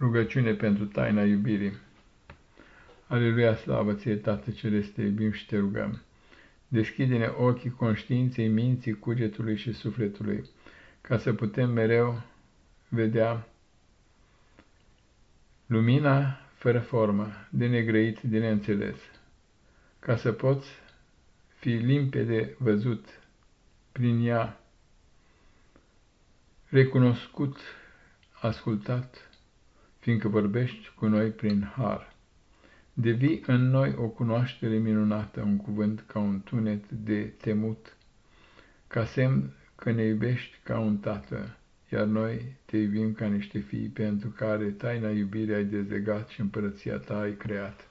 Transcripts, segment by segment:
Rugăciune pentru taina iubirii. Aleluia, slavă ție, Tată Celeste, te iubim și te rugăm. Deschide-ne ochii conștiinței, minții, cugetului și sufletului, ca să putem mereu vedea lumina fără formă, de negrăit, de neînțeles, ca să poți fi limpede văzut prin ea, recunoscut, ascultat, fiindcă vorbești cu noi prin har. Devii în noi o cunoaștere minunată, un cuvânt ca un tunet de temut, ca semn că ne iubești ca un tată, iar noi te iubim ca niște fii pentru care taina iubirii ai dezlegat și împărăția ta ai creat.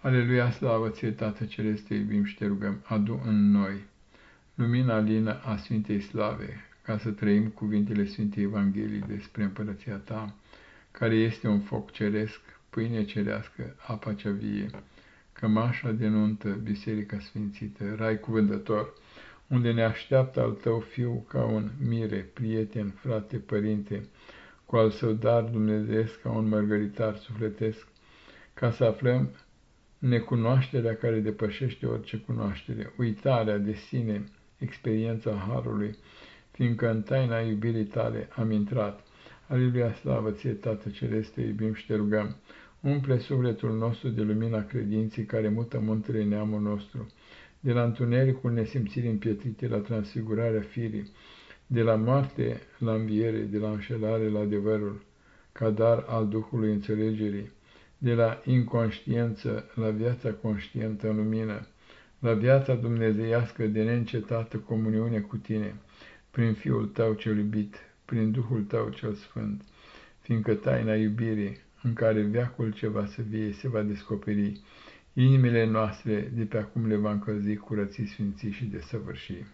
Aleluia, slavă ție, Tată Celeste, te iubim și te rugăm, adu în noi lumina lină a Sfintei Slave, ca să trăim cuvintele Sfintei Evangheliei despre împărăția ta, care este un foc ceresc, pâine cerească, apa cea vie, cămașa de nuntă, biserica sfințită, rai cuvântător, unde ne așteaptă al tău fiu ca un mire, prieten, frate, părinte, cu al său dar dumnezeesc ca un mărgăritar sufletesc, ca să aflăm necunoașterea care depășește orice cunoaștere, uitarea de sine, experiența Harului, fiindcă în taina iubirii tale am intrat, Aleluia, slavă ție, Tată Celeste, iubim și te rugăm. Umple sufletul nostru de lumina credinței care mută muntele neamul nostru, de la întunericul nesimțirii împietrite la transfigurarea firii, de la moarte la înviere, de la înșelare la adevărul, ca dar al Duhului înțelegerii, de la inconștiență la viața conștientă în lumină, la viața dumnezeiască de neîncetată comuniune cu tine, prin Fiul tău cel iubit, prin Duhul Tău cel Sfânt, fiindcă taina iubirii, în care veacul ce va să vie se va descoperi, inimile noastre de pe acum le va încălzi curății, sfinții și desăvârși.